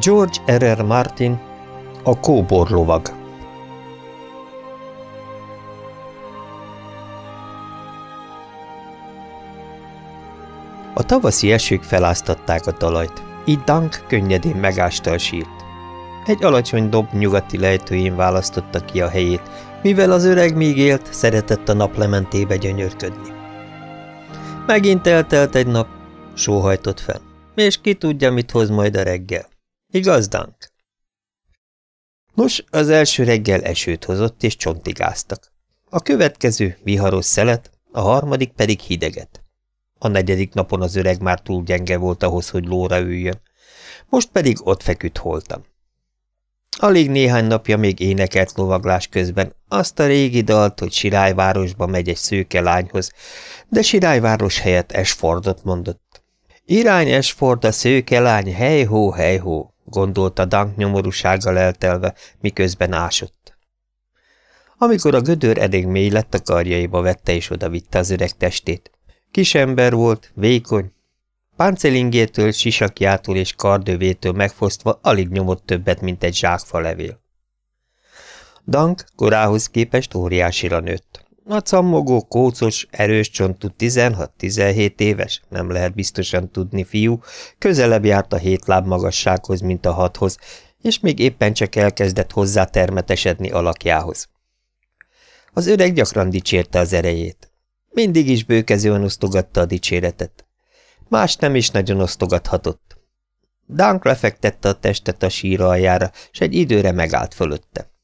George R. R. Martin A kóborlovag A tavaszi esők feláztatták a talajt, így Dunk könnyedén megásta a sírt. Egy alacsony dob nyugati lejtőjén választotta ki a helyét, mivel az öreg még élt, szeretett a naplementébe gyönyörködni. Megint eltelt egy nap, sóhajtott fel, és ki tudja, mit hoz majd a reggel. Igaz, Dank? Nos, az első reggel esőt hozott, és csontigáztak. A következő viharos szelet, a harmadik pedig hideget. A negyedik napon az öreg már túl gyenge volt ahhoz, hogy lóra üljön. Most pedig ott feküdt holtam. Alig néhány napja még énekelt lovaglás közben azt a régi dalt, hogy Sirályvárosba megy egy szőke lányhoz, de Sirályváros helyett Esfordot mondott. Irány Esford a szőke lány, hejhó, hejhó, gondolta Dank nyomorúsággal eltelve, miközben ásott. Amikor a gödör elég mély lett, a karjaiba vette és oda vitte az öreg testét. Kis ember volt, vékony, Páncelingétől, sisakjától és kardövétől megfosztva alig nyomott többet, mint egy zsákfa levél. Dank korához képest óriásira nőtt. A cammogó, kócos, erős csontú 16-17 éves, nem lehet biztosan tudni fiú, közelebb járt a hét láb magassághoz, mint a hathoz, és még éppen csak elkezdett hozzá termetesedni alakjához. Az öreg gyakran dicsérte az erejét. Mindig is bőkezően osztogatta a dicséretet. Más nem is nagyon osztogathatott. Dunk lefektette a testet a síra aljára, s egy időre megállt fölötte.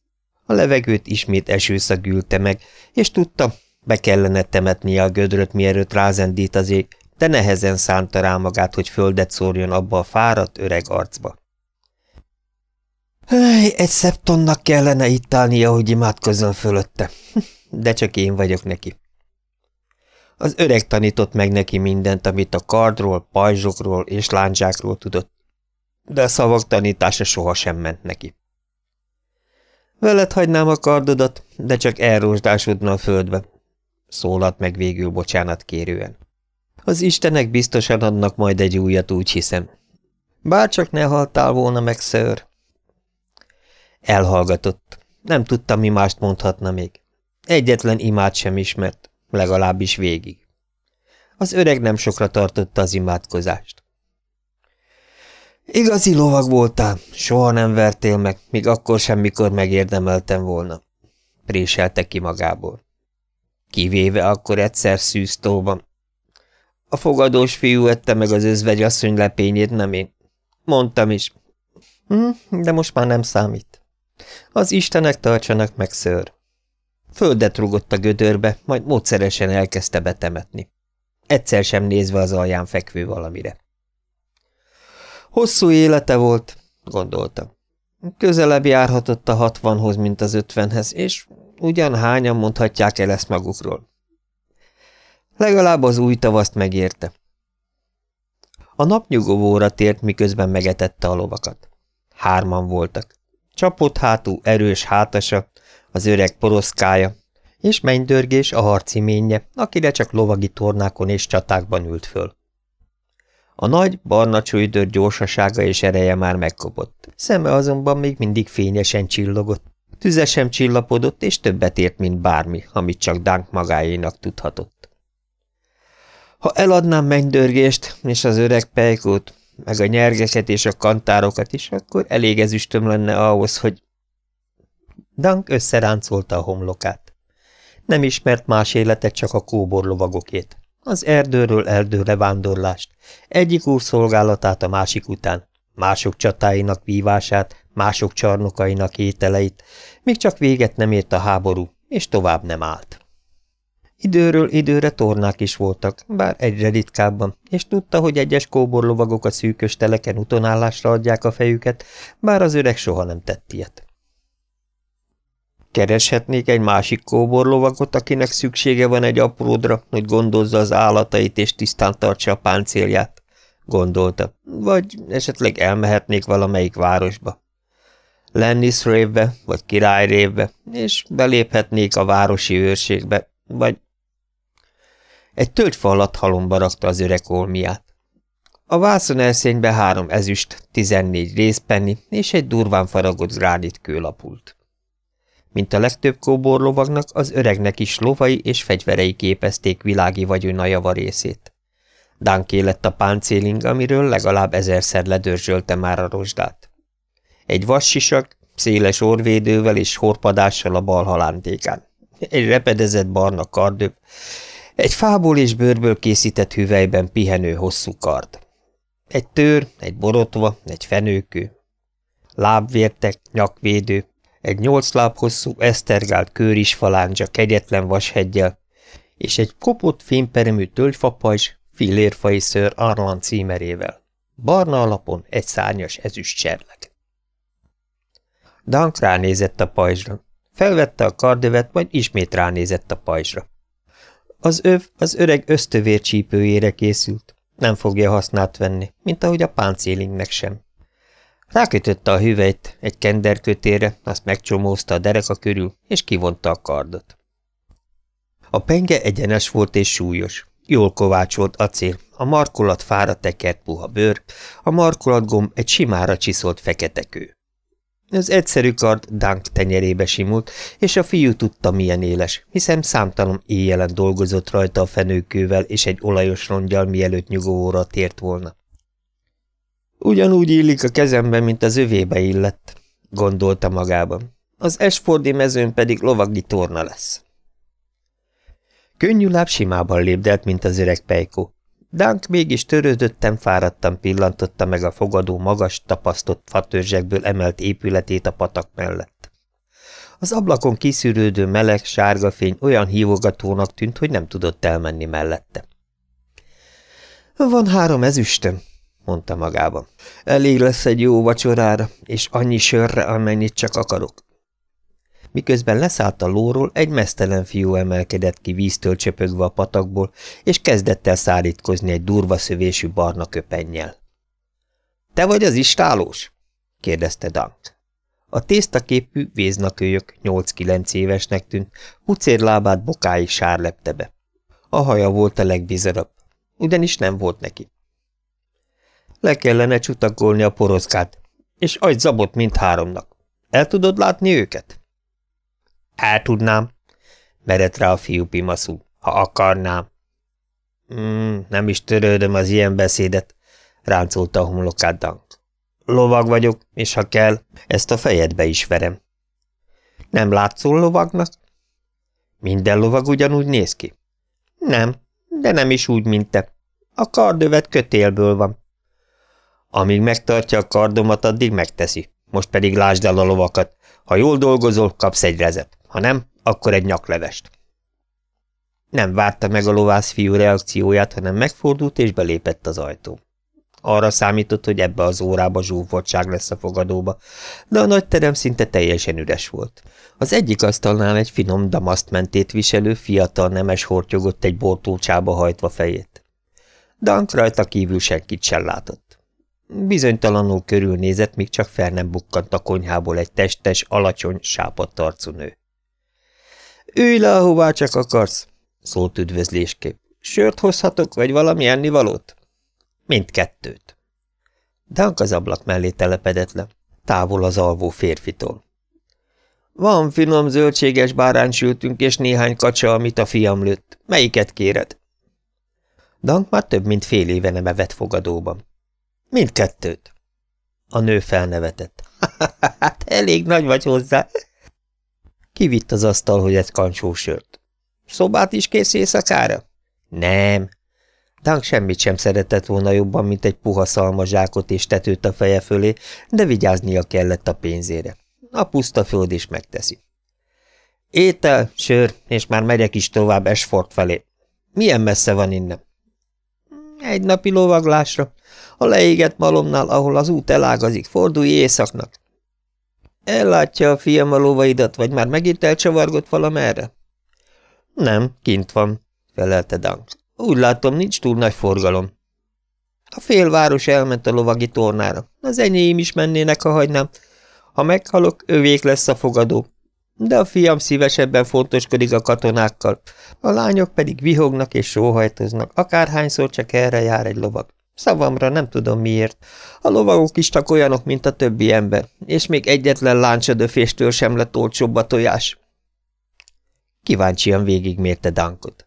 A levegőt ismét esőszag gülte meg, és tudta, be kellene temetnie a gödröt, mielőtt rázendít az ég, de nehezen szánta rá magát, hogy földet szórjon abba a fáradt öreg arcba. Hely, egy szeptonnak kellene itt állnia, hogy imádkozzon fölötte, de csak én vagyok neki. Az öreg tanított meg neki mindent, amit a kardról, pajzsokról és lándzsákról tudott, de a szavak tanítása sohasem ment neki. Veled hagynám a kardodat, de csak elrózsdásodna a földbe, szólalt meg végül bocsánat kérően. Az istenek biztosan adnak majd egy újat, úgy hiszem. Bárcsak ne haltál volna meg, ször. Elhallgatott. Nem tudtam, mi mást mondhatna még. Egyetlen imád sem ismert legalábbis végig. Az öreg nem sokra tartotta az imádkozást. Igazi lovag voltál, soha nem vertél meg, még akkor sem, mikor megérdemeltem volna, préselte ki magából. Kivéve akkor egyszer szűztóban. A fogadós fiú ette meg az özvegyasszony lepényét, nem én. Mondtam is. Hm, de most már nem számít. Az istenek tartsanak meg, ször. Földet rugott a gödörbe, majd módszeresen elkezdte betemetni. Egyszer sem nézve az alján fekvő valamire. Hosszú élete volt, gondoltam. Közelebb járhatott a hatvanhoz, mint az ötvenhez, és ugyan hányan mondhatják el ezt magukról. Legalább az új tavaszt megérte. A napnyugovóra tért, miközben megetette a lovakat. Hárman voltak. Csapott hátú, erős hátasa, az öreg poroszkája, és mennydörgés a harciménye, akire csak lovagi tornákon és csatákban ült föl. A nagy, barna csődör gyorsasága és ereje már megkopott, szeme azonban még mindig fényesen csillogott, tüze sem csillapodott, és többet ért, mint bármi, amit csak Dunk magáénak tudhatott. Ha eladnám mennydörgést és az öreg pejkót, meg a nyergeket és a kantárokat is, akkor elég ezüstöm lenne ahhoz, hogy Dank összeráncolta a homlokát. Nem ismert más életet, csak a kóborlovagokét. Az erdőről erdőre vándorlást, egyik úr szolgálatát a másik után, mások csatáinak vívását, mások csarnokainak ételeit, míg csak véget nem ért a háború, és tovább nem állt. Időről időre tornák is voltak, bár egyre ritkábban, és tudta, hogy egyes kóborlovagok a szűkös teleken utonállásra adják a fejüket, bár az öreg soha nem tett ilyet. Kereshetnék egy másik kóborlovagot, akinek szüksége van egy apródra, hogy gondozza az állatait és tisztán tartsa a páncélját, gondolta, vagy esetleg elmehetnék valamelyik városba. Lennis révbe, vagy király révbe, és beléphetnék a városi őrségbe, vagy... Egy tölgyfa alatt halomba rakta az öreg olmiát. A vászon elszénybe három ezüst, tizennégy részpenni és egy durván faragott gránit kő lapult. Mint a legtöbb kóborlovagnak, az öregnek is lovai és fegyverei képezték világi vagyona java részét. Dánké lett a páncéling, amiről legalább ezerszer ledörzsölte már a rozsdát. Egy vassisak, széles orvédővel és horpadással a bal halántékán. Egy repedezett barna kardöv, egy fából és bőrből készített hüvelyben pihenő hosszú kard. Egy tőr, egy borotva, egy fenőkő. Lábvértek, nyakvédő, egy nyolc láb hosszú esztergált kőrisfalándzsa kegyetlen vasheggyel, és egy kopott fényperemű tölgyfapajzs fillérfai ször Arlan címerével. Barna alapon egy szárnyas ezüst cserleg. Dank ránézett a pajzsra. Felvette a kardövet, majd ismét ránézett a pajzsra. Az öv az öreg ösztövér csípőjére készült. Nem fogja használt venni, mint ahogy a páncélingnek sem. Rákötötte a hüvelyt egy kenderkötére, azt megcsomózta a dereka körül, és kivonta a kardot. A penge egyenes volt és súlyos. Jól kovácsolt acél, a markolat fára tekert puha bőr, a markolatgomb egy simára csiszolt fekete kő. Az egyszerű kard Dunk tenyerébe simult, és a fiú tudta, milyen éles, hiszen számtalan éjjelen dolgozott rajta a fenőkővel és egy olajos rongyal, mielőtt nyugóra tért volna. Ugyanúgy illik a kezembe, mint az övébe illett, gondolta magában. Az Esfordi mezőn pedig lovagi torna lesz. Könnyű láb simában lépdelt, mint az öreg pejkó. Dunk mégis törődöttem, fáradtan pillantotta meg a fogadó magas, tapasztott fatörzsekből emelt épületét a patak mellett. Az ablakon kiszűrődő meleg, sárga fény olyan hívogatónak tűnt, hogy nem tudott elmenni mellette. Van három ezüstöm, mondta magában. Elég lesz egy jó vacsorára, és annyi sörre, amennyit csak akarok. Miközben leszállt a lóról, egy mesztelen fiú emelkedett ki víztől csöpögve a patakból, és kezdett el szárítkozni egy durva szövésű barna köpennyel. – Te vagy az istálós? – kérdezte Dank. A tésztaképű véznakőjök nyolc-kilenc évesnek tűnt, lábát bokáig sár lepte be. A haja volt a legbizarabb, ugyanis nem volt neki. Le kellene csutakolni a poroszkát, és agy zabot mindháromnak. El tudod látni őket? El tudnám, merett rá a fiú pimaszú, ha akarnám. Mm, nem is törődöm az ilyen beszédet, ráncolta a homlokát Dank. Lovag vagyok, és ha kell, ezt a fejedbe is verem. Nem látszol lovagnak? Minden lovag ugyanúgy néz ki? Nem, de nem is úgy, mint te. A kardövet kötélből van. Amíg megtartja a kardomat, addig megteszi. Most pedig lásd el a lovakat. Ha jól dolgozol, kapsz egy rezet. Ha nem, akkor egy nyaklevest. Nem várta meg a lovász fiú reakcióját, hanem megfordult és belépett az ajtó. Arra számított, hogy ebbe az órába zsúfoltság lesz a fogadóba, de a nagy terem szinte teljesen üres volt. Az egyik asztalnál egy finom damasztmentét viselő fiatal nemes hortyogott egy bortócsába hajtva fejét. Dank rajta kívül senkit sem látott. Bizonytalanul körülnézett, míg csak fel nem bukkant a konyhából egy testes, alacsony, sápadt arcú nő. Ülj le, ahová csak akarsz, szólt üdvözlésképp. Sört hozhatok, vagy valami ennivalót? Mindkettőt. Dank az ablak mellé telepedett le, távol az alvó férfitól. Van finom zöldséges báránysültünk és néhány kacsa, amit a fiam lőtt. Melyiket kéred? Dank már több mint fél éve nem evett fogadóban. Mindkettőt. A nő felnevetett. hát elég nagy vagy hozzá. Kivitt az asztalhoz egy kancsó sört. Szobát is kész éjszakára? Nem. Dank semmit sem szeretett volna jobban, mint egy puha szalmazsákot és tetőt a feje fölé, de vigyáznia kellett a pénzére. A puszta föld is megteszi. Étel, sör, és már megyek is tovább Esfort felé. Milyen messze van innen? Egy napi lovaglásra. A leégett malomnál, ahol az út elágazik, fordulj éjszaknak. Ellátja a fiam a lovaidat, vagy már megint elcsavargott valamerre? Nem, kint van, felelte Dank. Úgy látom, nincs túl nagy forgalom. A félváros elment a lovagi tornára. Az enyém is mennének, ha hagynám. Ha meghalok, övék lesz a fogadó. De a fiam szívesebben fontoskodik a katonákkal, a lányok pedig vihognak és sóhajtoznak, akárhányszor csak erre jár egy lovag. Szavamra nem tudom miért. A lovagok is csak olyanok, mint a többi ember, és még egyetlen láncsadöféstől sem lett olcsóbb a tojás. Kíváncsian végigmérte Dankot.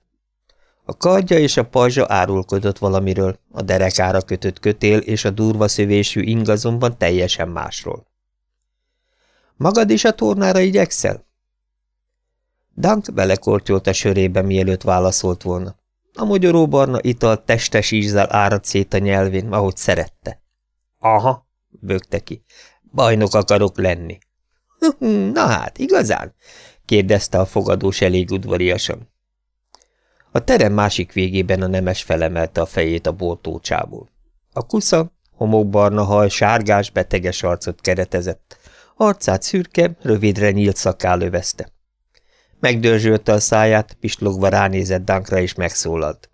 A kardja és a pajzsa árulkodott valamiről, a derekára kötött kötél és a durva szövésű ingazonban teljesen másról. Magad is a tornára igyekszel? Dank belekortyolt a sörébe, mielőtt válaszolt volna. A mogyoróbarna ital testes ízzel áradt szét a nyelvén, ahogy szerette. Aha, bögte ki. Bajnok akarok lenni. Na hát, igazán? kérdezte a fogadós elég udvariasan. A terem másik végében a nemes felemelte a fejét a boltócsából. A kusza, homokbarna haj, sárgás, beteges arcot keretezett. Arcát szürke, rövidre nyílt szakál övezte. Megdörzsölte a száját, pislogva ránézett Dankra és megszólalt.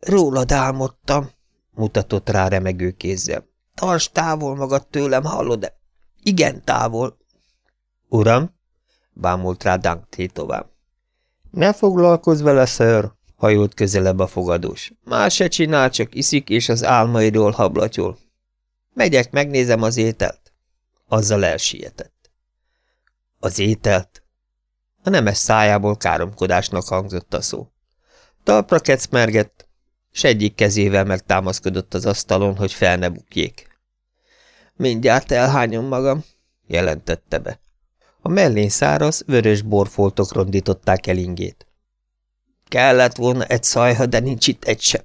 Rólad álmodtam, mutatott rá remegő kézzel. Tarts távol magad tőlem, hallod-e? Igen, távol. Uram, bámult rá Dank tétován. Ne foglalkozz vele, ször, hajolt közelebb a fogadós. Más se csinál, csak iszik, és az álmairól hablatyol. Megyek, megnézem az ételt. Azzal elsietett. Az ételt? A nemes szájából káromkodásnak hangzott a szó. Talpra kecmergett, s egyik kezével megtámaszkodott az asztalon, hogy fel ne bukjék. Mindjárt elhányom magam, jelentette be. A mellén száraz, vörös borfoltok rondították el ingét. Kellett volna egy szajha, de nincs itt egy sem.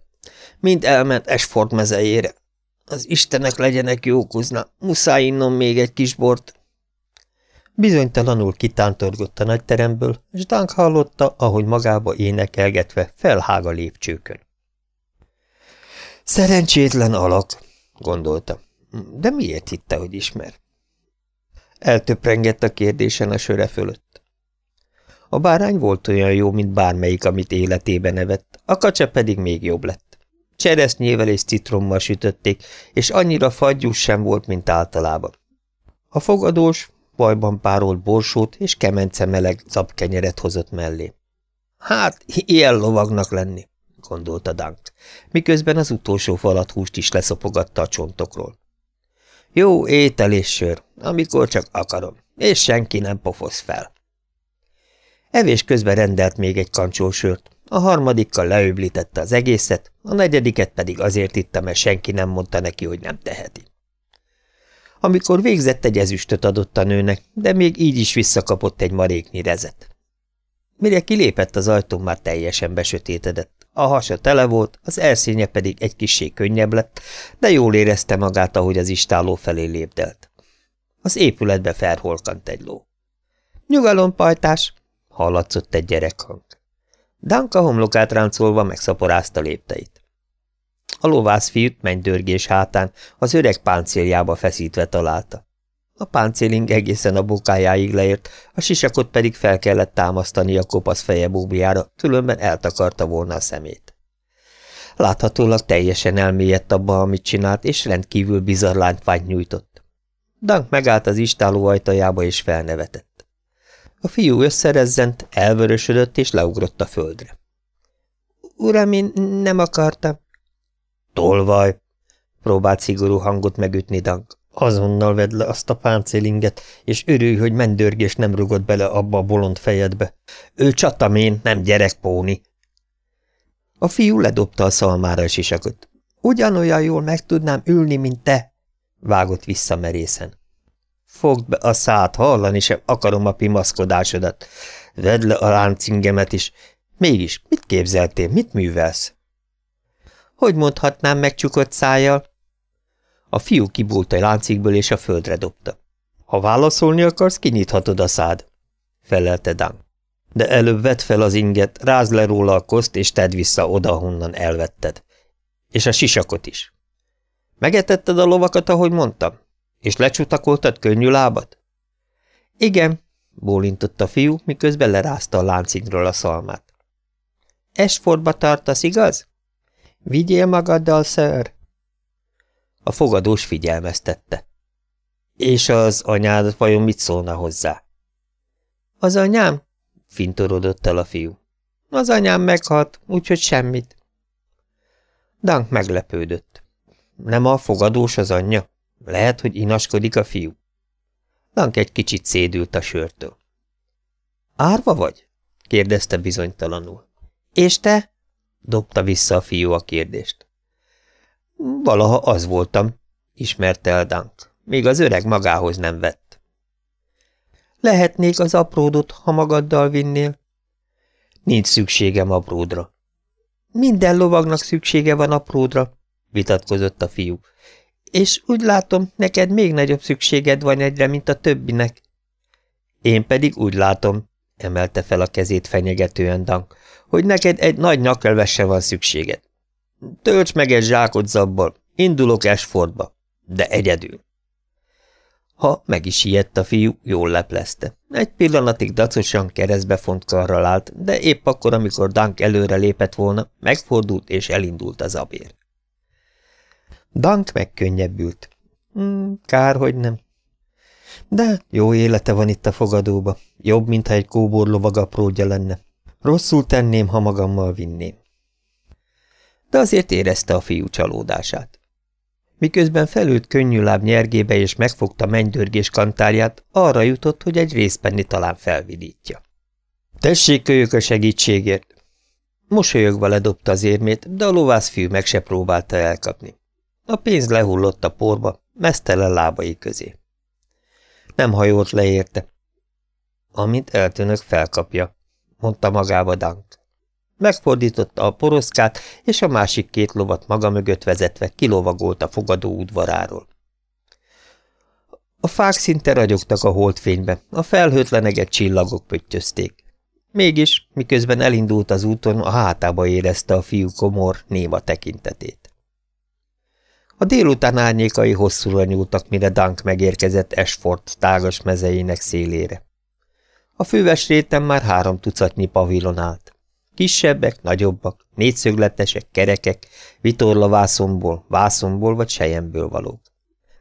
Mind elment Esford mezejére. Az istenek legyenek jókuzna, muszáj innom még egy kis bort. Bizonytalanul kitántorgott a nagy teremből, és Dank hallotta, ahogy magába énekelgetve felhág a lépcsőkön. Szerencsétlen alak, gondolta. De miért hitte, hogy ismer? Eltöprengett a kérdésen a söre fölött. A bárány volt olyan jó, mint bármelyik, amit életében evett, a kacsa pedig még jobb lett. Cseresznyével és citrommal sütötték, és annyira fagyús sem volt, mint általában. A fogadós bajban párolt borsót és kemence meleg capkenyeret hozott mellé. Hát, ilyen lovagnak lenni, gondolta Dank, miközben az utolsó falat húst is leszopogatta a csontokról. Jó étel és sör, amikor csak akarom, és senki nem pofoz fel. Evés közben rendelt még egy kancsó sört, a harmadikkal leöblítette az egészet, a negyediket pedig azért itta, mert senki nem mondta neki, hogy nem teheti. Amikor végzett, egy ezüstöt adott a nőnek, de még így is visszakapott egy maréknyi rezet. Mire kilépett az ajtón, már teljesen besötétedett. A hasa tele volt, az elszínje pedig egy kissé könnyebb lett, de jól érezte magát, ahogy az istáló felé lépdelt. Az épületbe felholkant egy ló. Nyugalom, pajtás! hallatszott egy gyerekhang. Danka homlokát ráncolva megszaporázta lépteit. A lovász fiút mennydörgés hátán az öreg páncéljába feszítve találta. A páncéling egészen a bokájáig leért, a sisakot pedig fel kellett támasztani a kopasz feje bóbiára, különben eltakarta volna a szemét. Láthatólag teljesen elmélyedt abba, amit csinált, és rendkívül bizarr lántványt nyújtott. Dank megállt az istáló ajtajába, és felnevetett. A fiú összerezzent, elvörösödött, és leugrott a földre. – Uram, én nem akartam. – Tolvaj! – próbált szigorú hangot megütni Dank. Azonnal vedd le azt a páncélinget, és örülj, hogy mendörgés nem rugott bele abba a bolond fejedbe. Ő csatamén, nem gyerekpóni. A fiú ledobta a szalmára a sisakot. Ugyanolyan jól meg tudnám ülni, mint te, vágott vissza merészen. Fogd be a szát, hallani sem akarom a pimaszkodásodat. Vedd le a láncingemet is. Mégis, mit képzeltél, mit művelsz? Hogy mondhatnám megcsukott szájjal? A fiú kibúlt a láncikből, és a földre dobta. Ha válaszolni akarsz, kinyithatod a szád, felelte Dan. De előbb vedd fel az inget, rázd le róla a koszt, és tedd vissza oda, honnan elvetted. És a sisakot is. Megetetted a lovakat, ahogy mondtam? És lecsutakoltad könnyű lábat? Igen, bólintott a fiú, miközben lerázta a láncigról a szalmát. Esfordba tartasz, igaz? Vigyél magaddal, ször! A fogadós figyelmeztette. És az anyád vajon mit szólna hozzá? Az anyám? fintorodott el a fiú. Az anyám meghalt, úgyhogy semmit. Dunk meglepődött. Nem a fogadós az anyja? Lehet, hogy inaskodik a fiú. Dunk egy kicsit szédült a sörtől. Árva vagy? kérdezte bizonytalanul. És te? dobta vissza a fiú a kérdést. Valaha az voltam, ismerte el Dunk, még az öreg magához nem vett. Lehetnék az apródot, ha magaddal vinnél? Nincs szükségem apródra. Minden lovagnak szüksége van apródra, vitatkozott a fiú. És úgy látom, neked még nagyobb szükséged van egyre, mint a többinek. Én pedig úgy látom, emelte fel a kezét fenyegetően Dank, hogy neked egy nagy nyaklevesre van szükséged. Tölts meg egy zsákot zabbal, indulok Esfordba, de egyedül. Ha meg is ijedt a fiú, jól leplezte. Egy pillanatig dacosan keresztbe font karral állt, de épp akkor, amikor Dank előre lépett volna, megfordult és elindult az abér. Dank megkönnyebbült. Hmm, kár, hogy nem. De jó élete van itt a fogadóba. Jobb, mintha egy kóborlovag apródja lenne. Rosszul tenném, ha magammal vinném. De azért érezte a fiú csalódását. Miközben felült könnyű láb nyergébe és megfogta mennydörgés kantárját, arra jutott, hogy egy részpenni talán felvidítja. Tessék, kölyök a segítségért! Mosolyogva ledobta az érmét, de a lovász fiú meg se próbálta elkapni. A pénz lehullott a porba, mesztelen lábai közé. Nem hajolt le érte. Amint eltűnök, felkapja, mondta magába Dank. Megfordította a poroszkát, és a másik két lovat maga mögött vezetve kilovagolt a fogadó udvaráról. A fák szinte ragyogtak a holdfénybe, a felhőtlenegett csillagok pöttyözték. Mégis, miközben elindult az úton, a hátába érezte a fiú komor, néma tekintetét. A délután árnyékai hosszúra nyúltak, mire Dunk megérkezett Esford tágas mezeinek szélére. A főves réten már három tucatnyi pavilon állt. Kisebbek, nagyobbak, négyszögletesek, kerekek, vitorla vászomból, vászomból vagy sejemből valók.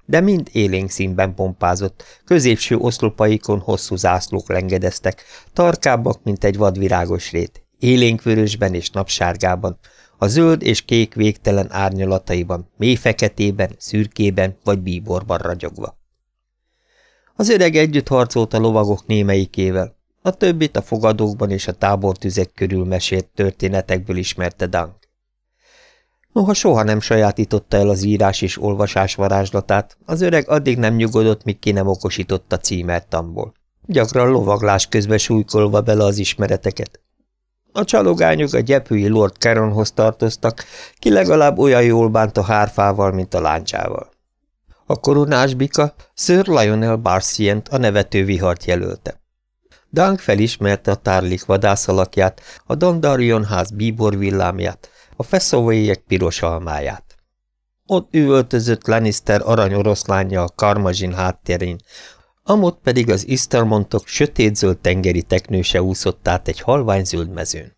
De mind élénk színben pompázott, középső oszlopaikon hosszú zászlók lengedeztek, tarkábbak, mint egy vadvirágos rét, élénkvörösben és napsárgában, a zöld és kék végtelen árnyalataiban, mély feketében, szürkében vagy bíborban ragyogva. Az öreg együtt harcolt a lovagok némelyikével, a többit a fogadókban és a tábortüzek körül mesélt történetekből ismerte Dank. Noha soha nem sajátította el az írás és olvasás varázslatát, az öreg addig nem nyugodott, míg ki nem okosította címertamból. Gyakran lovaglás közben súlykolva bele az ismereteket. A csalogányok a gyepői Lord Caronhoz tartoztak, ki legalább olyan jól bánt a hárfával, mint a láncsával. A koronás bika Sir Lionel Barsient a nevető vihart jelölte. Dunk felismerte a tárlik vadászalakját, a Dondarion ház bíbor villámját, a feszóvéjek piros almáját. Ott üvöltözött Lannister aranyoroszlánja a karmazsin háttérén, amott pedig az Istermontok sötétzöld tengeri teknőse úszott át egy halványzöld mezőn.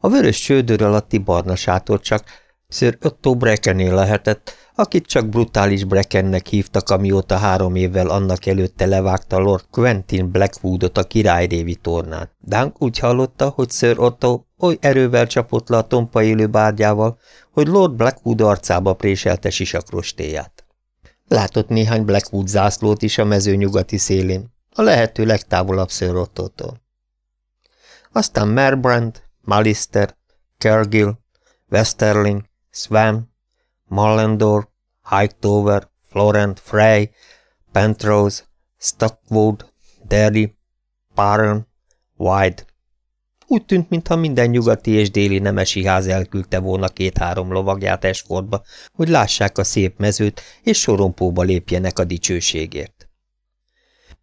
A vörös csődör alatti barna sátor csak Sir Otto Breckenél lehetett, akit csak brutális Breckennek hívtak, amióta három évvel annak előtte levágta Lord Quentin Blackwoodot a királyrévi tornán. Dunk úgy hallotta, hogy Sir Otto oly erővel csapott le a tompa élő bárgyával, hogy Lord Blackwood arcába préselte sisakrostéját. Látott néhány Blackwood zászlót is a mező nyugati szélén, a lehető legtávolabb Sir Otto-tól. Aztán Merbrand, Malister, Kergill, Westerling, Swan, Mullendor, Hightower, Florent Frey, Pentrose, Stockwood, Derry, Parham, White. Úgy tűnt, mintha minden nyugati és déli nemesi ház elküldte volna két-három lovagját Esfordba, hogy lássák a szép mezőt, és sorompóba lépjenek a dicsőségért.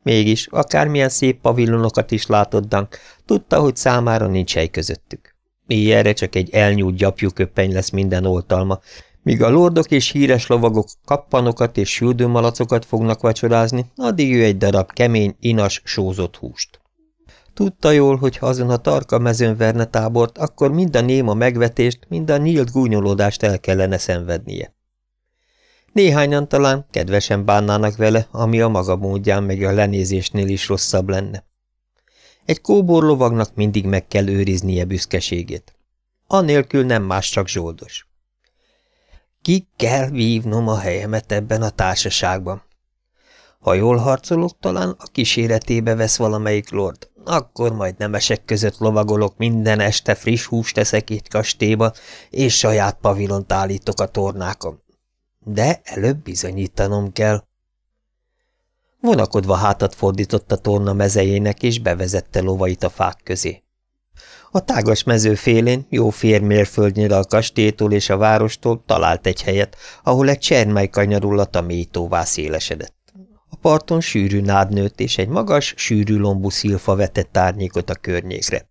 Mégis, akármilyen szép pavilonokat is látott Dank, tudta, hogy számára nincs hely közöttük. Ilyenre csak egy elnyújt gyapjú köppeny lesz minden oltalma, Míg a lordok és híres lovagok kappanokat és süldőmalacokat fognak vacsorázni, addig ő egy darab kemény, inas, sózott húst. Tudta jól, hogy ha azon a tarka mezőn verne tábort, akkor mind a néma megvetést, mind a nyílt gúnyolódást el kellene szenvednie. Néhányan talán kedvesen bánnának vele, ami a maga módján meg a lenézésnél is rosszabb lenne. Egy kóborlovagnak mindig meg kell őriznie büszkeségét. Anélkül nem más csak zsoldos. Ki kell vívnom a helyemet ebben a társaságban. Ha jól harcolok, talán a kíséretébe vesz valamelyik lord, akkor majd nemesek között lovagolok minden este friss húst teszek itt kastélyba, és saját pavilont állítok a tornákon. De előbb bizonyítanom kell. Vonakodva hátat fordított a torna mezejének, és bevezette lovait a fák közé. A tágas mező félén, jó fér mérföldnyire a kastélytól és a várostól talált egy helyet, ahol egy csermely kanyarulat a mélytóvá szélesedett. A parton sűrű nád nőtt, és egy magas, sűrű lombú szilfa vetett árnyékot a környékre.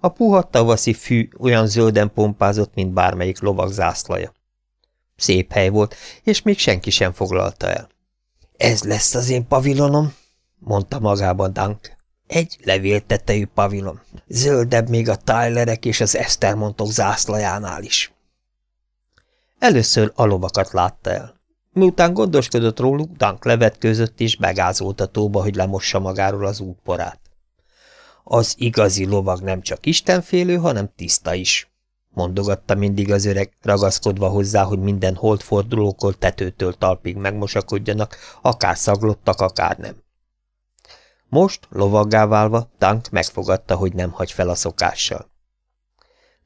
A puha tavaszi fű olyan zölden pompázott, mint bármelyik lovag zászlaja. Szép hely volt, és még senki sem foglalta el. Ez lesz az én pavilonom, mondta magában Dunk. Egy levéltetejű pavilon. Zöldebb még a Tylerek és az Esztermontok zászlajánál is. Először a lovakat látta el. Miután gondoskodott róluk, Dunk levetkőzött és begázolt a tóba, hogy lemossa magáról az útporát. Az igazi lovag nem csak istenfélő, hanem tiszta is, mondogatta mindig az öreg, ragaszkodva hozzá, hogy minden holdfordulókor tetőtől talpig megmosakodjanak, akár szaglottak, akár nem. Most, lovaggá válva, Tank megfogadta, hogy nem hagy fel a szokással.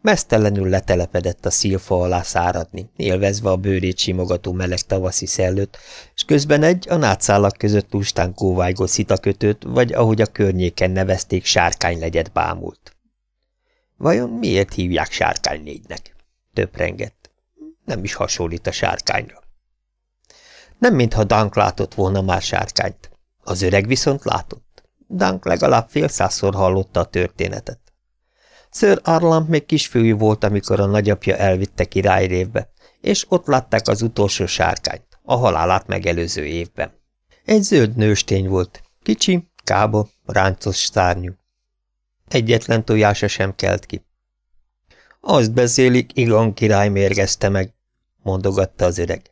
Mesztelenül letelepedett a szilfa alá száradni, élvezve a bőrét simogató meleg tavaszi szellőt, és közben egy a nátszálak között lustán kóvájgó szitakötőt, vagy ahogy a környéken nevezték, sárkánylegyet bámult. Vajon miért hívják sárkánynégynek? Töprengett. Nem is hasonlít a sárkányra. Nem mintha Dank látott volna már sárkányt. Az öreg viszont látott. Dank legalább fél százszor hallotta a történetet. Sir Arlam még kisfiú volt, amikor a nagyapja elvitte királyrévbe, és ott látták az utolsó sárkányt, a halálát megelőző évben. Egy zöld nőstény volt, kicsi, kába, ráncos szárnyú. Egyetlen tojása sem kelt ki. Azt beszélik, Igon király mérgezte meg, mondogatta az öreg.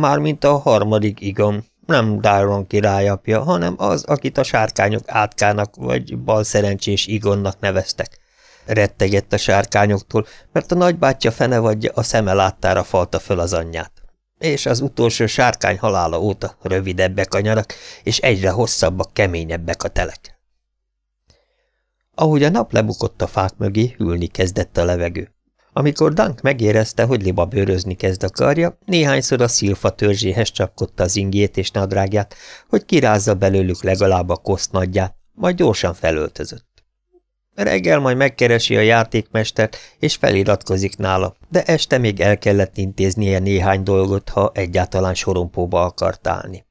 Mármint a harmadik Igon, nem Dáron király apja, hanem az, akit a sárkányok átkának vagy balszerencsés Igonnak neveztek. Rettegett a sárkányoktól, mert a nagybátyja fenevadja a szeme láttára falta föl az anyját. És az utolsó sárkány halála óta rövidebbek a nyarak, és egyre hosszabbak, keményebbek a telek. Ahogy a nap lebukott a fák mögé, hűlni kezdett a levegő. Amikor Dunk megérezte, hogy liba bőrözni kezd a karja, néhányszor a szilfa törzséhez csapkodta az ingét és nadrágját, hogy kirázza belőlük legalább a koszt nagyját, majd gyorsan felöltözött. Reggel majd megkeresi a játékmestert, és feliratkozik nála, de este még el kellett intéznie néhány dolgot, ha egyáltalán sorompóba akart állni.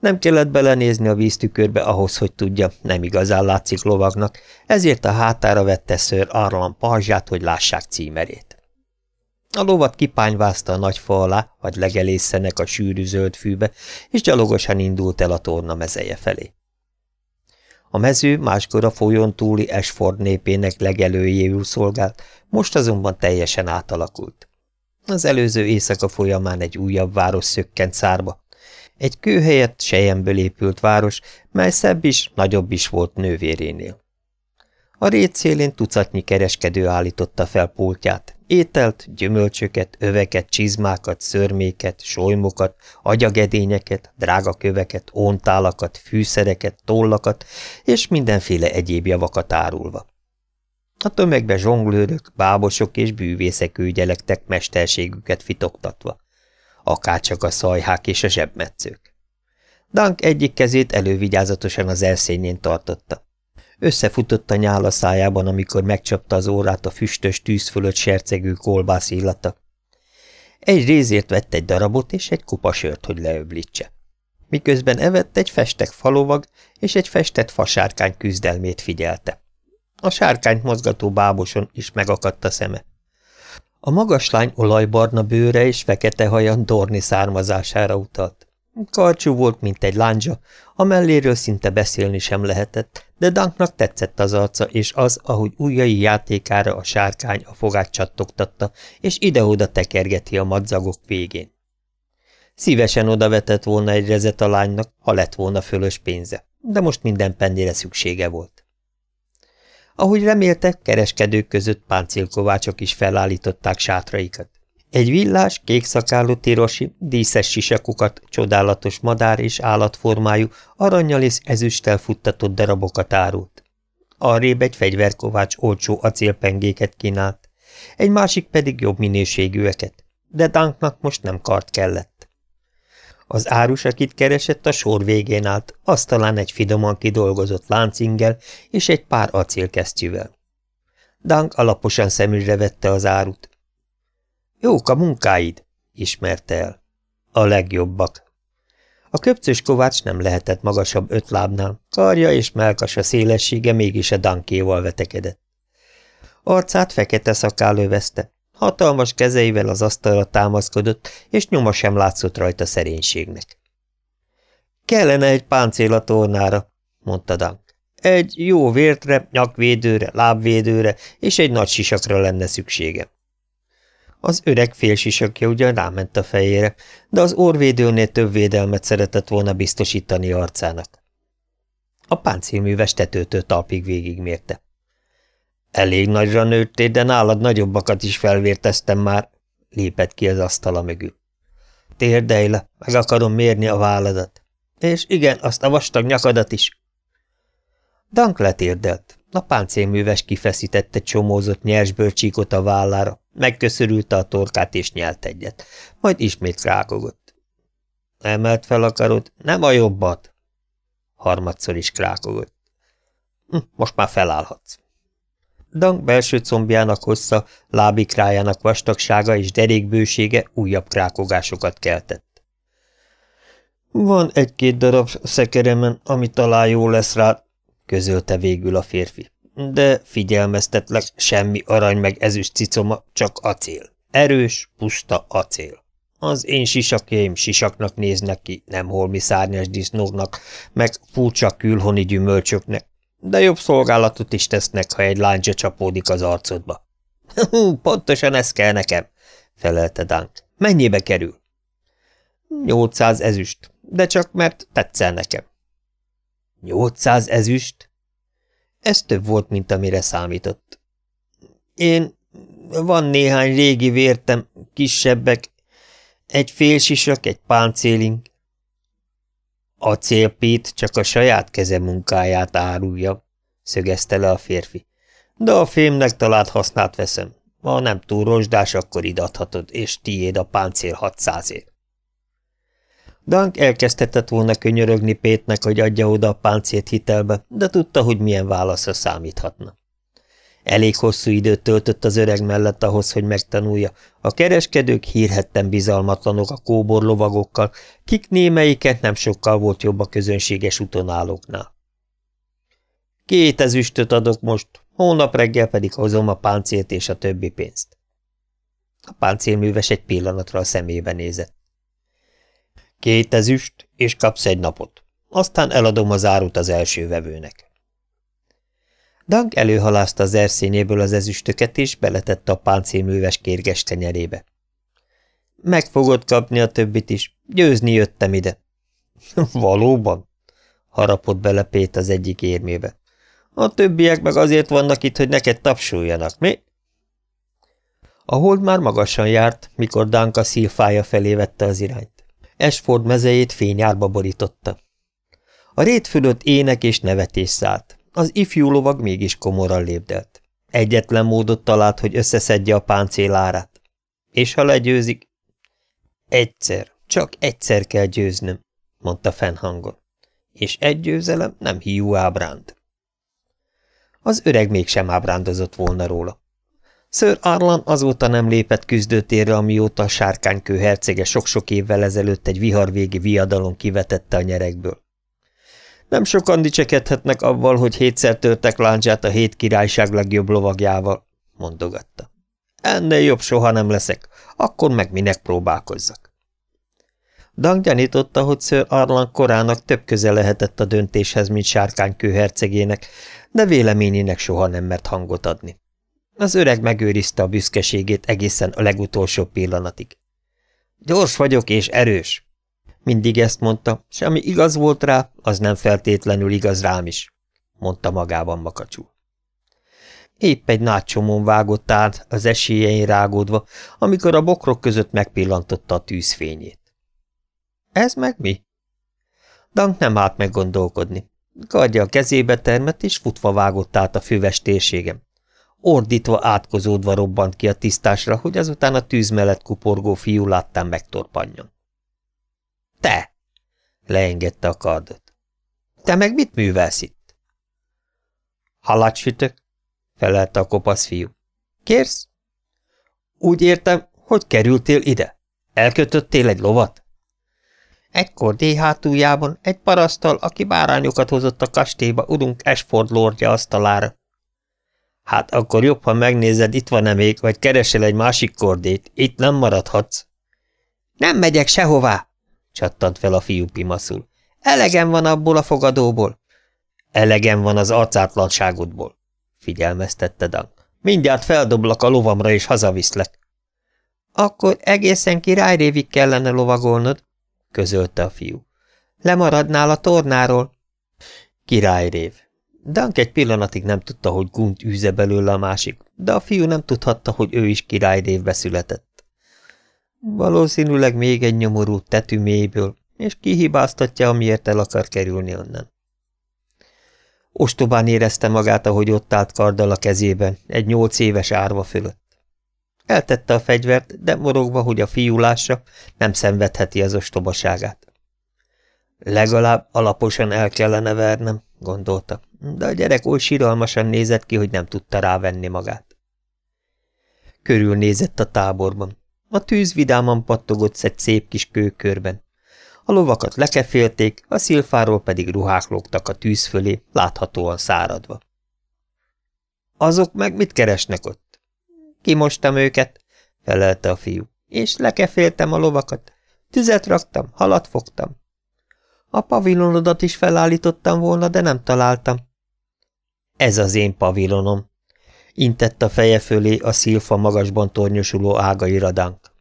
Nem kellett belenézni a víztükörbe ahhoz, hogy tudja, nem igazán látszik lovagnak, ezért a hátára vette ször Arlan pajzsát, hogy lássák címerét. A lovat kipányvázta a nagy fa alá, hogy legelészenek a sűrű zöld fűbe, és gyalogosan indult el a torna mezeje felé. A mező máskor a folyón túli Esford népének legelőjéül szolgált, most azonban teljesen átalakult. Az előző éjszaka folyamán egy újabb város szökkent szárba, egy kő helyett sejemből épült város, mely szebb is, nagyobb is volt nővérénél. A rét szélén tucatnyi kereskedő állította fel pultját, ételt, gyümölcsöket, öveket, csizmákat, szörméket, solymokat, agyagedényeket, drágaköveket, óntálakat, fűszereket, tollakat és mindenféle egyéb javakat árulva. A tömegbe zsonglőrök, bábosok és bűvészek ügyelektek mesterségüket fitoktatva akárcsak a szajhák és a zsebmetszők. Dank egyik kezét elővigyázatosan az elszényén tartotta. Összefutott a nyála szájában, amikor megcsapta az órát a füstös tűz fölött sercegő kolbász illata. Egy rézért vett egy darabot és egy kupa sört, hogy leöblítse. Miközben evett egy festek falovag és egy festett fasárkány küzdelmét figyelte. A sárkányt mozgató báboson is megakadt a szeme. A magas lány olajbarna bőre és fekete haja Dorni származására utalt. Karcsú volt, mint egy lándzsa, a melléről szinte beszélni sem lehetett, de Danknak tetszett az arca, és az, ahogy ujjai játékára a sárkány a fogát csattogtatta, és ide-oda tekergeti a madzagok végén. Szívesen odavetett volna egy rezet a lánynak, ha lett volna fölös pénze, de most minden pennére szüksége volt. Ahogy remélte, kereskedők között páncélkovácsok is felállították sátraikat. Egy villás, kékszakálú tirosi, díszes sisakokat, csodálatos madár és állatformájú, aranyjal és ezüsttel futtatott darabokat árult. Arrébb egy fegyverkovács olcsó acélpengéket kínált, egy másik pedig jobb minőségűeket, de Danknak most nem kart kellett. Az árus, akit keresett, a sor végén állt, asztalán egy finoman kidolgozott láncingel és egy pár acélkesztyűvel. Dank alaposan szemügyre vette az árut. Jók a munkáid, ismerte el. A legjobbak. A köpcös kovács nem lehetett magasabb öt lábnál, karja és melkasa szélessége mégis a dankéval vetekedett. Arcát fekete szakál övezte, hatalmas kezeivel az asztalra támaszkodott, és nyoma sem látszott rajta szerénységnek. Kellene egy páncél a tornára, mondta Dank. Egy jó vértre, nyakvédőre, lábvédőre és egy nagy sisakra lenne szüksége. Az öreg félsisakja ugyan ráment a fejére, de az orvédőnél több védelmet szeretett volna biztosítani arcának. A páncélműves tetőtől talpig végigmérte. Elég nagyra nőttél, de nálad nagyobbakat is felvérteztem már, lépett ki az asztala mögül. Térdelj le, meg akarom mérni a válladat. És igen, azt a vastag nyakadat is. Dank letérdelt. A páncélműves kifeszítette csomózott nyersből csíkot a vállára, megköszörülte a torkát és nyelt egyet, majd ismét rákogott. Emelt fel akarod, nem a jobbat. Harmadszor is krákogott. Hm, most már felállhatsz. Dank belső combjának hossza, lábikrájának vastagsága és derékbősége újabb krákogásokat keltett. Van egy-két darab szekeremen, ami talán jó lesz rá, közölte végül a férfi. De figyelmeztetlek, semmi arany meg ezüst cicoma, csak acél. Erős, puszta acél. Az én sisakjaim sisaknak néznek ki, nem holmi szárnyas disznóknak, meg furcsa külhoni gyümölcsöknek, de jobb szolgálatot is tesznek, ha egy láncsa csapódik az arcodba. – Pontosan ez kell nekem – felelte Dunk. – Mennyibe kerül? – 800 ezüst, de csak mert tetszel nekem. – 800 ezüst? Ez több volt, mint amire számított. Én... Van néhány régi vértem, kisebbek, egy félsisak, egy páncélink, a célpít csak a saját keze munkáját árulja, szögezte le a férfi. De a fémnek talált hasznát veszem. Ha nem túl rozsdás, akkor idathatod, és tiéd a páncél hatszázért. Dank elkezdhetett volna könyörögni Pétnek, hogy adja oda a páncélt hitelbe, de tudta, hogy milyen válaszra számíthatna. Elég hosszú időt töltött az öreg mellett ahhoz, hogy megtanulja. A kereskedők hírhetten bizalmatlanok a kóbor lovagokkal, kik némelyiket nem sokkal volt jobb a közönséges utonállóknál. Két ezüstöt adok most, hónap reggel pedig hozom a páncélt és a többi pénzt. A páncélműves egy pillanatra a szemébe nézett. Két ezüst, és kapsz egy napot. Aztán eladom az árut az első vevőnek. Dank előhalázta az erszényéből az ezüstöket, és beletette a páncélműves kérges tenyerébe. Meg fogod kapni a többit is. Győzni jöttem ide. Valóban? harapott bele Pét az egyik érmébe. A többiek meg azért vannak itt, hogy neked tapsoljanak, mi? A hold már magasan járt, mikor Danka szilfája felé vette az irányt. Esford mezejét fényárba borította. A rét fölött ének és nevetés szállt. Az ifjú lovag mégis komoran lépdelt. Egyetlen módot talált, hogy összeszedje a páncélárát. És ha legyőzik? Egyszer, csak egyszer kell győznöm, mondta fennhangon. És egy győzelem nem hiú ábránd. Az öreg mégsem ábrándozott volna róla. Sir Arlan azóta nem lépett küzdőtérre, amióta a sárkánykő hercege sok-sok évvel ezelőtt egy viharvégi viadalon kivetette a nyerekből. Nem sokan dicsekedhetnek avval, hogy hétszer törtek láncsát a hét királyság legjobb lovagjával, mondogatta. Ennél jobb soha nem leszek, akkor meg minek próbálkozzak. Dang gyanította, hogy Sir Arlan korának több köze lehetett a döntéshez, mint sárkánykő hercegének, de véleményének soha nem mert hangot adni. Az öreg megőrizte a büszkeségét egészen a legutolsó pillanatig. Gyors vagyok és erős, mindig ezt mondta, s ami igaz volt rá, az nem feltétlenül igaz rám is, mondta magában makacsul. Épp egy nagy csomón vágott át az esélyein rágódva, amikor a bokrok között megpillantotta a tűzfényét. Ez meg mi? Dank nem állt meg gondolkodni. Kardja a kezébe termett, és futva vágott át a füves térségem. Ordítva, átkozódva robbant ki a tisztásra, hogy azután a tűz mellett kuporgó fiú láttán megtorpanjon. – Te! – leengedte a kardot. – Te meg mit művelsz itt? – Halat sütök – felelte a kopasz fiú. – Kérsz? – Úgy értem, hogy kerültél ide? Elkötöttél egy lovat? Egykor D egy parasztal, aki bárányokat hozott a kastélyba urunk Esford lordja asztalára. Hát akkor jobb, ha megnézed, itt van-e még, vagy keresel egy másik kordét, itt nem maradhatsz. Nem megyek sehová, csattant fel a fiú pimaszul. Elegem van abból a fogadóból. Elegem van az arcátlanságodból, figyelmeztette Dan. Mindjárt feldoblak a lovamra és hazaviszlek. Akkor egészen királyrévig kellene lovagolnod, közölte a fiú. Lemaradnál a tornáról? Királyrév. Dank egy pillanatig nem tudta, hogy Gunt űze belőle a másik, de a fiú nem tudhatta, hogy ő is királyrévbe született. Valószínűleg még egy nyomorú tetű mélyből, és kihibáztatja, amiért el akar kerülni onnan. Ostobán érezte magát, ahogy ott állt karddal a kezében, egy nyolc éves árva fölött. Eltette a fegyvert, de morogva, hogy a fiú lássa, nem szenvedheti az ostobaságát. Legalább alaposan el kellene vernem, gondolta, de a gyerek oly síralmasan nézett ki, hogy nem tudta rávenni magát. Körülnézett a táborban. A tűz vidáman pattogott egy szép kis kőkörben. A lovakat lekefélték, a szilfáról pedig ruhák lógtak a tűz fölé, láthatóan száradva. Azok meg mit keresnek ott? Kimostam őket, felelte a fiú, és lekeféltem a lovakat. Tüzet raktam, halat fogtam. A pavilonodat is felállítottam volna, de nem találtam. Ez az én pavilonom, intett a feje fölé a szilfa magasban tornyosuló ágai radánk.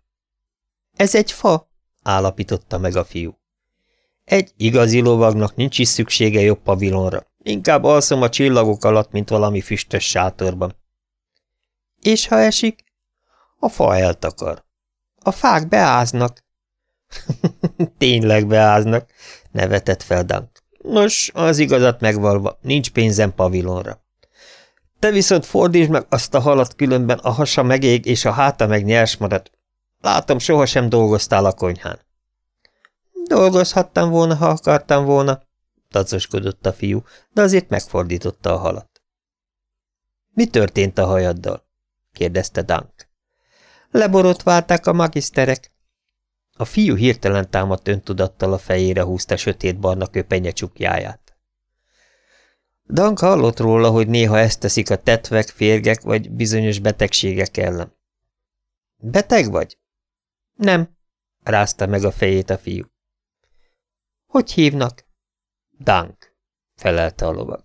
Ez egy fa, állapította meg a fiú. Egy igazi lovagnak nincs is szüksége jobb pavilonra. Inkább alszom a csillagok alatt, mint valami füstös sátorban. És ha esik? A fa eltakar. A fák beáznak. Tényleg beáznak, nevetett fel Dank. Nos, az igazat megvalva, nincs pénzem pavilonra. Te viszont fordítsd meg azt a halat, különben a hasa megég, és a háta meg nyers marad. Látom, sohasem dolgoztál a konyhán. Dolgozhattam volna, ha akartam volna, tacoskodott a fiú, de azért megfordította a halat. Mi történt a hajaddal? kérdezte Dank. Leborotválták a magiszterek. A fiú hirtelen támadt öntudattal a fejére húzta sötétbarna köpenye csukjáját. Dank hallott róla, hogy néha ezt teszik a tetvek, férgek vagy bizonyos betegségek ellen. Beteg vagy? Nem, rázta meg a fejét a fiú. Hogy hívnak? Dank, felelte a lovag.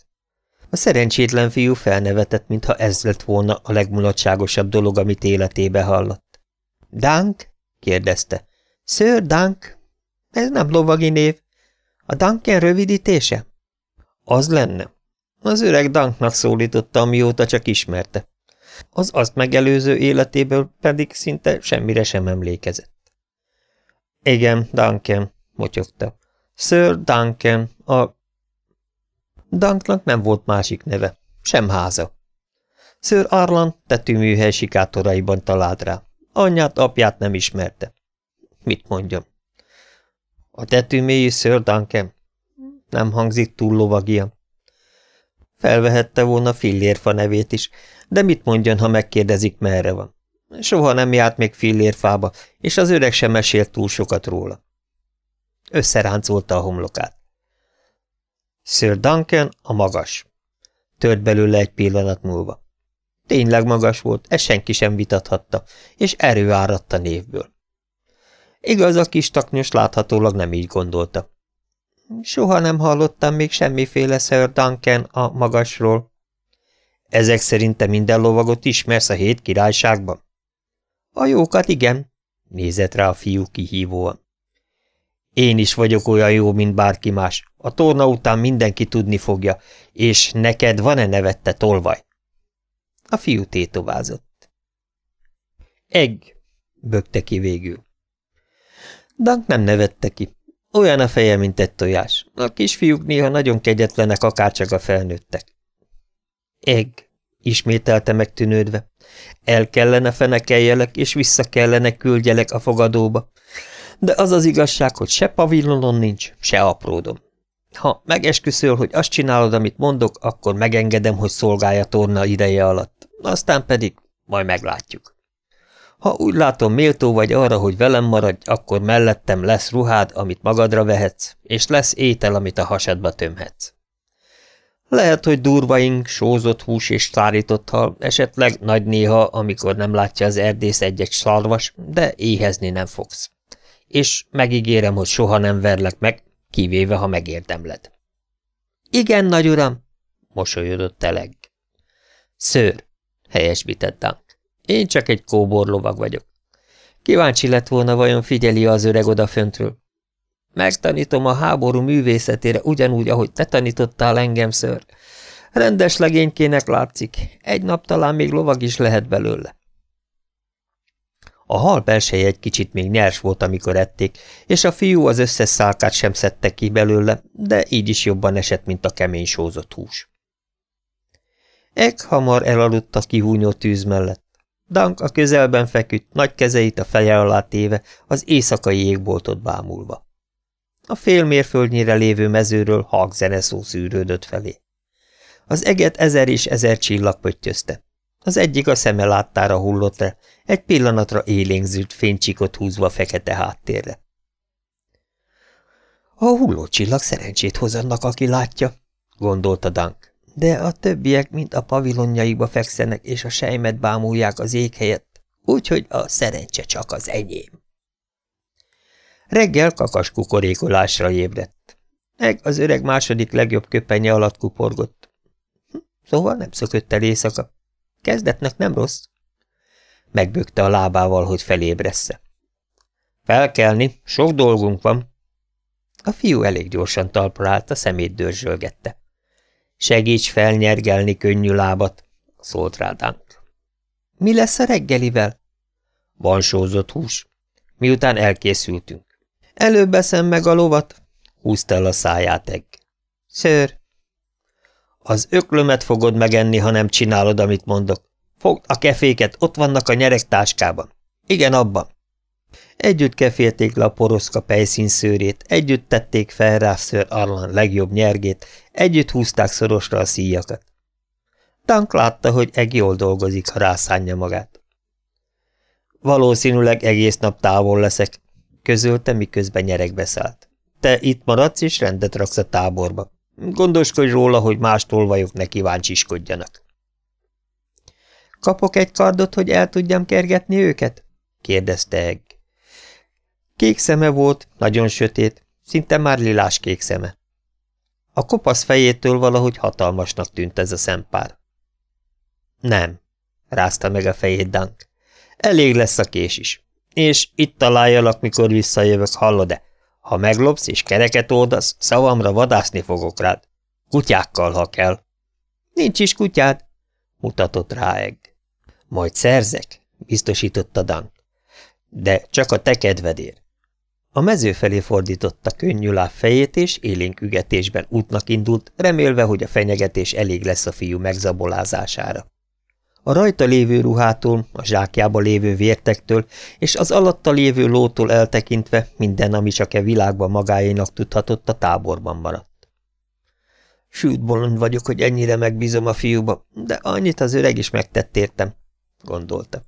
A szerencsétlen fiú felnevetett, mintha ez lett volna a legmulatságosabb dolog, amit életébe hallott. – Dank? – kérdezte. – Sir Dank? Ez nem lovagi név. A Duncan rövidítése? – Az lenne. Az öreg Danknak szólította, amióta csak ismerte. Az azt megelőző életéből pedig szinte semmire sem emlékezett. – Igen, Duncan – motyogta. – Sir Duncan, a Danknak nem volt másik neve, sem háza. Ször Arlan tetőműhely sikátoraiban talált rá. Anyját, apját nem ismerte. Mit mondjam? A tetőmélyű Ször Duncan? Nem hangzik túl lovagian. Felvehette volna fillérfa nevét is, de mit mondjon, ha megkérdezik, merre van? Soha nem járt még fillérfába, és az öreg sem mesélt túl sokat róla. Összeráncolta a homlokát. Sir Duncan a magas. Tört belőle egy pillanat múlva. Tényleg magas volt, ezt senki sem vitathatta, és erő áradt a névből. Igaz, a kis taknyos láthatólag nem így gondolta. Soha nem hallottam még semmiféle Sir Duncan a magasról. Ezek szerinte minden lovagot ismersz a hét királyságban? A jókat igen, nézett rá a fiú kihívóan. Én is vagyok olyan jó, mint bárki más. A torna után mindenki tudni fogja, és neked van-e nevette tolvaj? A fiú tétovázott. Egg, bökte ki végül. Dank nem nevette ki. Olyan a feje, mint egy tojás. A kisfiúk néha nagyon kegyetlenek, akárcsak a felnőttek. Egg, ismételte megtűnődve. El kellene fenekeljelek, és vissza kellene küldjelek a fogadóba. De az az igazság, hogy se pavillonon nincs, se apródom. Ha megesküszöl, hogy azt csinálod, amit mondok, akkor megengedem, hogy szolgálja torna ideje alatt. Aztán pedig majd meglátjuk. Ha úgy látom méltó vagy arra, hogy velem maradj, akkor mellettem lesz ruhád, amit magadra vehetsz, és lesz étel, amit a hasadba tömhetsz. Lehet, hogy durvaink, sózott hús és szárított hal, esetleg nagy néha, amikor nem látja az erdész egy-egy szarvas, de éhezni nem fogsz. És megígérem, hogy soha nem verlek meg, kivéve, ha megérdemled. Igen, nagy uram, mosolyodott teleg. Szőr, helyesbített Dunk. Én csak egy kóborlovag vagyok. Kíváncsi lett volna, vajon figyeli az öreg odaföntről. Megtanítom a háború művészetére ugyanúgy, ahogy te tanítottál engem, ször. Rendes legénykének látszik, egy nap talán még lovag is lehet belőle. A hal belseje egy kicsit még nyers volt, amikor ették, és a fiú az összes szálkát sem szedte ki belőle, de így is jobban esett, mint a kemény sózott hús. Ek hamar elaludt a kihúnyó tűz mellett. Dank a közelben feküdt, nagy kezeit a feje alá téve, az éjszakai égboltot bámulva. A fél mérföldnyire lévő mezőről zeneszó szűrődött felé. Az eget ezer és ezer csillag pöttyözte. Az egyik a szeme láttára hullott le, egy pillanatra élénkzült fénycsikot húzva fekete háttérre. A hulló csillag szerencsét hoz annak, aki látja, gondolta Dank, de a többiek mind a pavilonjaikba fekszenek, és a sejmet bámulják az ég helyett, úgyhogy a szerencse csak az enyém. Reggel kakas kukorékolásra ébredt. Meg az öreg második legjobb köpenye alatt kuporgott. Hm, szóval nem szökött el éjszaka. Kezdetnek nem rossz. Megbökte a lábával, hogy felébressze. Felkelni, sok dolgunk van. A fiú elég gyorsan talpra állt, a szemét dörzsölgette. Segíts felnyergelni könnyű lábat, szólt rá Dunk. Mi lesz a reggelivel? Van sózott hús. Miután elkészültünk. Előbb eszem meg a lovat, húzta el a száját egg. Ször. Az öklömet fogod megenni, ha nem csinálod, amit mondok. Fogd a keféket, ott vannak a nyerek táskában. Igen, abban. Együtt kefélték le a poroszka pejszínszőrét, együtt tették fel rá ször Arlan legjobb nyergét, együtt húzták szorosra a szíjakat. Tank látta, hogy Eg jól dolgozik, ha rászánja magát. Valószínűleg egész nap távol leszek, közölte, miközben nyerekbe szállt. Te itt maradsz, és rendet raksz a táborba. Gondoskodj róla, hogy más tolvajok ne kíváncsiskodjanak. Kapok egy kardot, hogy el tudjam kergetni őket? kérdezte Egg. Kék szeme volt, nagyon sötét, szinte már lilás kék szeme. A kopasz fejétől valahogy hatalmasnak tűnt ez a szempár. Nem, rázta meg a fejét Dank. Elég lesz a kés is. És itt találjalak, mikor visszajövök, hallod-e? Ha meglopsz és kereket oldasz, szavamra vadászni fogok rád. Kutyákkal, ha kell. Nincs is kutyád, mutatott rá Egg. Majd szerzek, biztosította Dank. De csak a te kedvedért. A mező felé fordította könnyű láb fejét, és élénk ügetésben útnak indult, remélve, hogy a fenyegetés elég lesz a fiú megzabolázására. A rajta lévő ruhától, a zsákjába lévő vértektől és az alatta lévő lótól eltekintve minden, ami csak e világban magáénak tudhatott, a táborban maradt. Sült bolond vagyok, hogy ennyire megbízom a fiúba, de annyit az öreg is megtett értem, gondolta.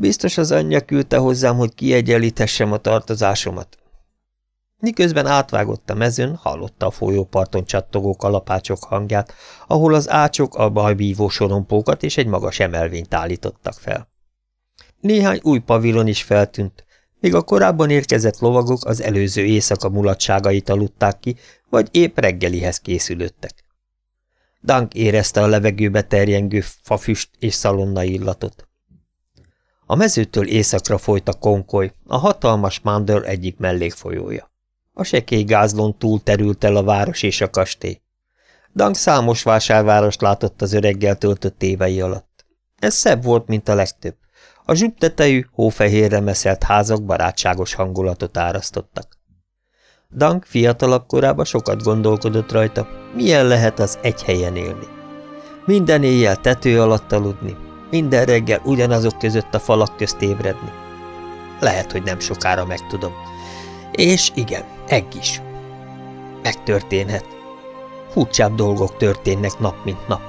Biztos az anyja küldte hozzám, hogy kiegyenlíthessem a tartozásomat. Miközben átvágott a mezőn, hallotta a folyóparton csattogó kalapácsok hangját, ahol az ácsok a bajbívó sorompókat és egy magas emelvényt állítottak fel. Néhány új pavilon is feltűnt, míg a korábban érkezett lovagok az előző éjszaka mulatságait aludták ki, vagy épp reggelihez készülöttek. Dank érezte a levegőbe terjengő fafüst és szalonna illatot. A mezőtől északra folyt a konkoly, a hatalmas Mander egyik mellékfolyója. A sekély gázlon túl terült el a város és a kastély. Dank számos vásárvárost látott az öreggel töltött évei alatt. Ez szebb volt, mint a legtöbb. A zsubtetejű, hófehérre meszelt házak barátságos hangulatot árasztottak. Dank fiatalabb korában sokat gondolkodott rajta, milyen lehet az egy helyen élni. Minden éjjel tető alatt aludni, minden reggel ugyanazok között a falak közt ébredni. Lehet, hogy nem sokára megtudom. És igen, egg is. Megtörténhet. Furcsább dolgok történnek nap, mint nap.